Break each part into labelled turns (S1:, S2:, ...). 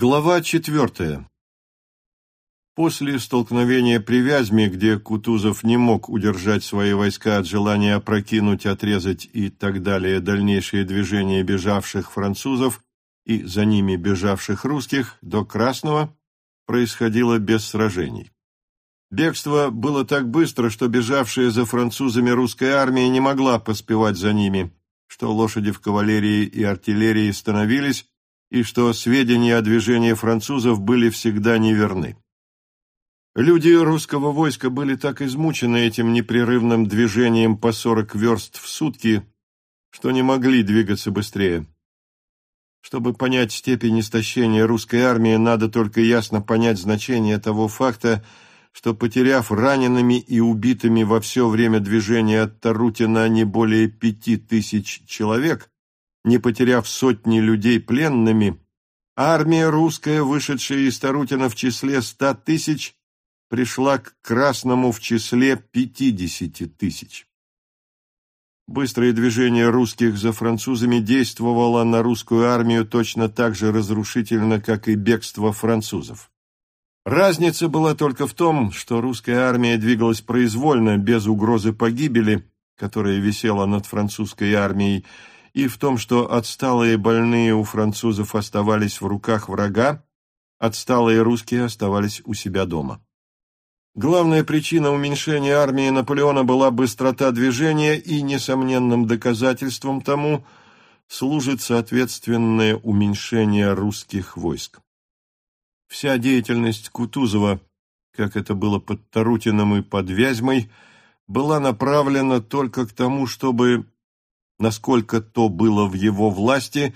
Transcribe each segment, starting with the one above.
S1: Глава четвертая. После столкновения при Вязьме, где Кутузов не мог удержать свои войска от желания опрокинуть, отрезать и так далее дальнейшие движения бежавших французов и за ними бежавших русских до Красного, происходило без сражений. Бегство было так быстро, что бежавшая за французами русская армия не могла поспевать за ними, что лошади в кавалерии и артиллерии становились, и что сведения о движении французов были всегда неверны. Люди русского войска были так измучены этим непрерывным движением по сорок верст в сутки, что не могли двигаться быстрее. Чтобы понять степень истощения русской армии, надо только ясно понять значение того факта, что, потеряв ранеными и убитыми во все время движения от Тарутина не более пяти тысяч человек, не потеряв сотни людей пленными, армия русская, вышедшая из Тарутина в числе ста тысяч, пришла к Красному в числе пятидесяти тысяч. Быстрое движение русских за французами действовало на русскую армию точно так же разрушительно, как и бегство французов. Разница была только в том, что русская армия двигалась произвольно, без угрозы погибели, которая висела над французской армией, и в том, что отсталые больные у французов оставались в руках врага, отсталые русские оставались у себя дома. Главная причина уменьшения армии Наполеона была быстрота движения, и несомненным доказательством тому служит соответственное уменьшение русских войск. Вся деятельность Кутузова, как это было под Тарутиным и под Вязьмой, была направлена только к тому, чтобы насколько то было в его власти,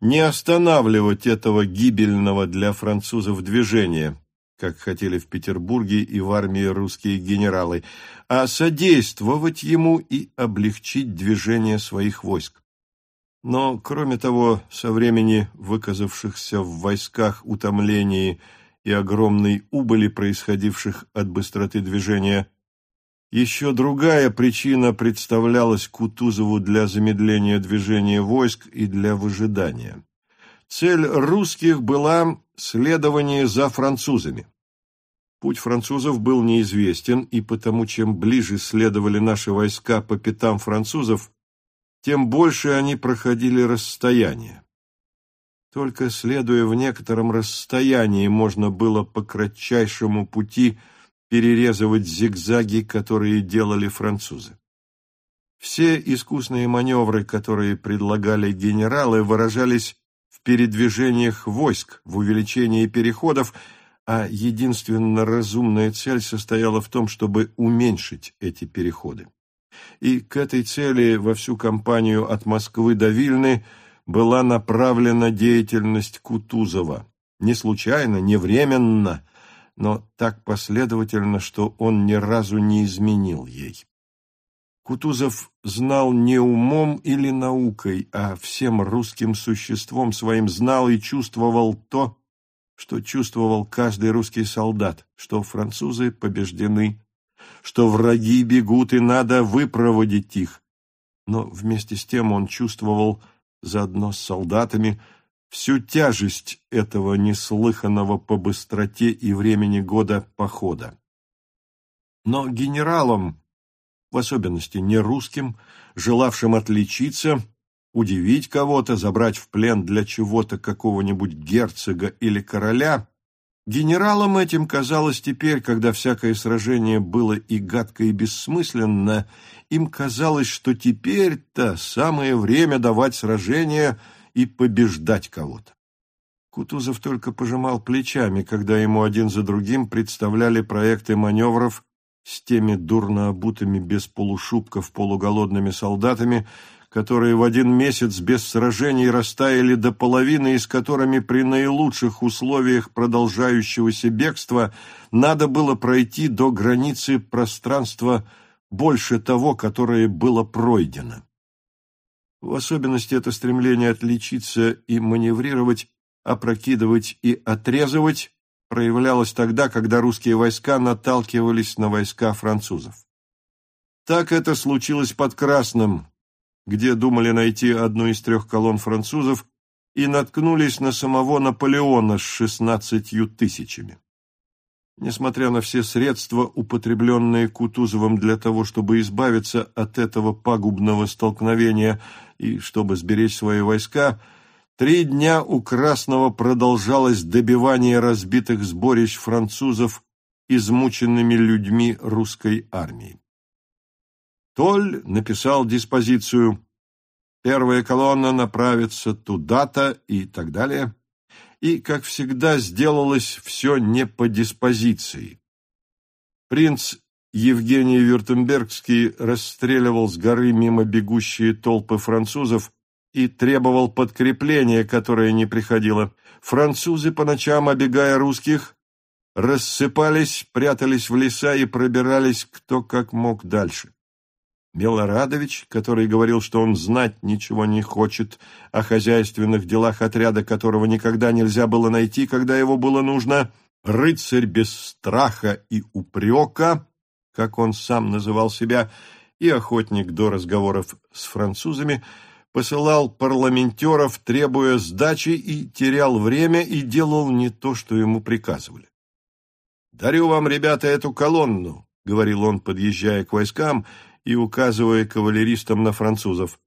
S1: не останавливать этого гибельного для французов движения, как хотели в Петербурге и в армии русские генералы, а содействовать ему и облегчить движение своих войск. Но, кроме того, со времени выказавшихся в войсках утомлений и огромной убыли, происходивших от быстроты движения, еще другая причина представлялась Кутузову для замедления движения войск и для выжидания. Цель русских была следование за французами. Путь французов был неизвестен, и потому чем ближе следовали наши войска по пятам французов, тем больше они проходили расстояние. Только следуя в некотором расстоянии, можно было по кратчайшему пути – перерезывать зигзаги, которые делали французы. Все искусные маневры, которые предлагали генералы, выражались в передвижениях войск, в увеличении переходов, а единственно разумная цель состояла в том, чтобы уменьшить эти переходы. И к этой цели во всю кампанию от Москвы до Вильны была направлена деятельность Кутузова. Не случайно, не временно, но так последовательно, что он ни разу не изменил ей. Кутузов знал не умом или наукой, а всем русским существом своим знал и чувствовал то, что чувствовал каждый русский солдат, что французы побеждены, что враги бегут и надо выпроводить их. Но вместе с тем он чувствовал заодно с солдатами, всю тяжесть этого неслыханного по быстроте и времени года похода. Но генералам, в особенности не русским, желавшим отличиться, удивить кого-то, забрать в плен для чего-то какого-нибудь герцога или короля, генералам этим казалось теперь, когда всякое сражение было и гадко, и бессмысленно, им казалось, что теперь-то самое время давать сражение – и побеждать кого-то. Кутузов только пожимал плечами, когда ему один за другим представляли проекты маневров с теми дурно обутыми без полушубков полуголодными солдатами, которые в один месяц без сражений растаяли до половины и с которыми при наилучших условиях продолжающегося бегства надо было пройти до границы пространства больше того, которое было пройдено. В особенности это стремление отличиться и маневрировать, опрокидывать и отрезывать проявлялось тогда, когда русские войска наталкивались на войска французов. Так это случилось под Красным, где думали найти одну из трех колонн французов, и наткнулись на самого Наполеона с шестнадцатью тысячами. Несмотря на все средства, употребленные Кутузовым для того, чтобы избавиться от этого пагубного столкновения и чтобы сберечь свои войска, три дня у Красного продолжалось добивание разбитых сборищ французов измученными людьми русской армии. Толь написал диспозицию «Первая колонна направится туда-то» и так далее, и, как всегда, сделалось все не по диспозиции. Принц Евгений Вюртембергский расстреливал с горы мимо бегущие толпы французов и требовал подкрепления, которое не приходило. Французы, по ночам обегая русских, рассыпались, прятались в леса и пробирались кто как мог дальше. Милорадович, который говорил, что он знать ничего не хочет о хозяйственных делах отряда, которого никогда нельзя было найти, когда его было нужно, рыцарь без страха и упрека, как он сам называл себя, и охотник до разговоров с французами, посылал парламентеров, требуя сдачи, и терял время и делал не то, что ему приказывали. «Дарю вам, ребята, эту колонну», — говорил он, подъезжая к войскам, — и указывая кавалеристам на французов.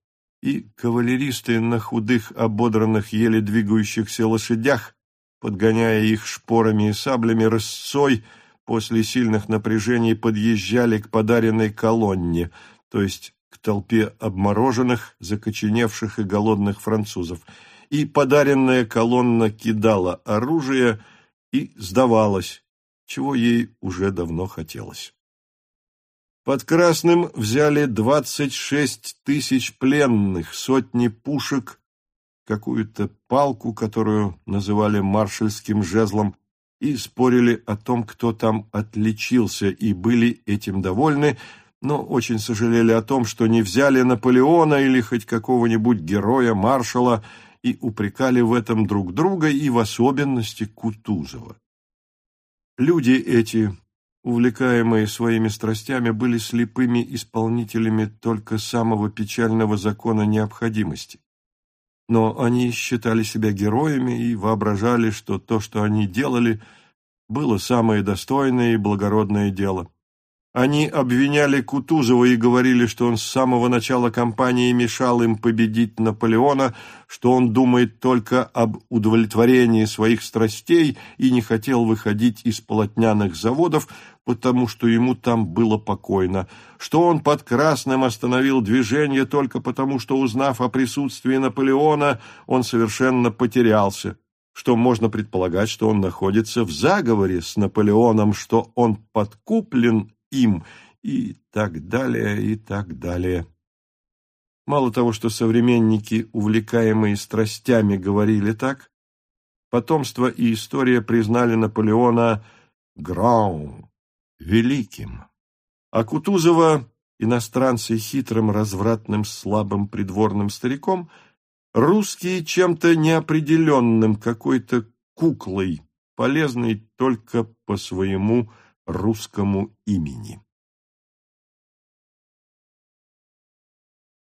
S1: И кавалеристы на худых, ободранных, еле двигающихся лошадях, подгоняя их шпорами и саблями, рысцой, после сильных напряжений подъезжали к подаренной колонне, то есть к толпе обмороженных, закоченевших и голодных французов, и подаренная колонна кидала оружие и сдавалась, чего ей уже давно хотелось. Под Красным взяли двадцать шесть тысяч пленных, сотни пушек, какую-то палку, которую называли маршальским жезлом, и спорили о том, кто там отличился, и были этим довольны, но очень сожалели о том, что не взяли Наполеона или хоть какого-нибудь героя-маршала, и упрекали в этом друг друга и в особенности Кутузова. Люди эти увлекаемые своими страстями, были слепыми исполнителями только самого печального закона необходимости. Но они считали себя героями и воображали, что то, что они делали, было самое достойное и благородное дело. Они обвиняли Кутузова и говорили, что он с самого начала кампании мешал им победить Наполеона, что он думает только об удовлетворении своих страстей и не хотел выходить из полотняных заводов, потому что ему там было покойно, что он под Красным остановил движение только потому, что, узнав о присутствии Наполеона, он совершенно потерялся. Что можно предполагать, что он находится в заговоре с Наполеоном, что он подкуплен им и так далее, и так далее. Мало того, что современники, увлекаемые страстями, говорили так, потомство и история признали Наполеона «грау» — великим, а Кутузова иностранцы хитрым, развратным, слабым придворным стариком, русские чем-то неопределенным, какой-то куклой, полезной только по своему русскому имени.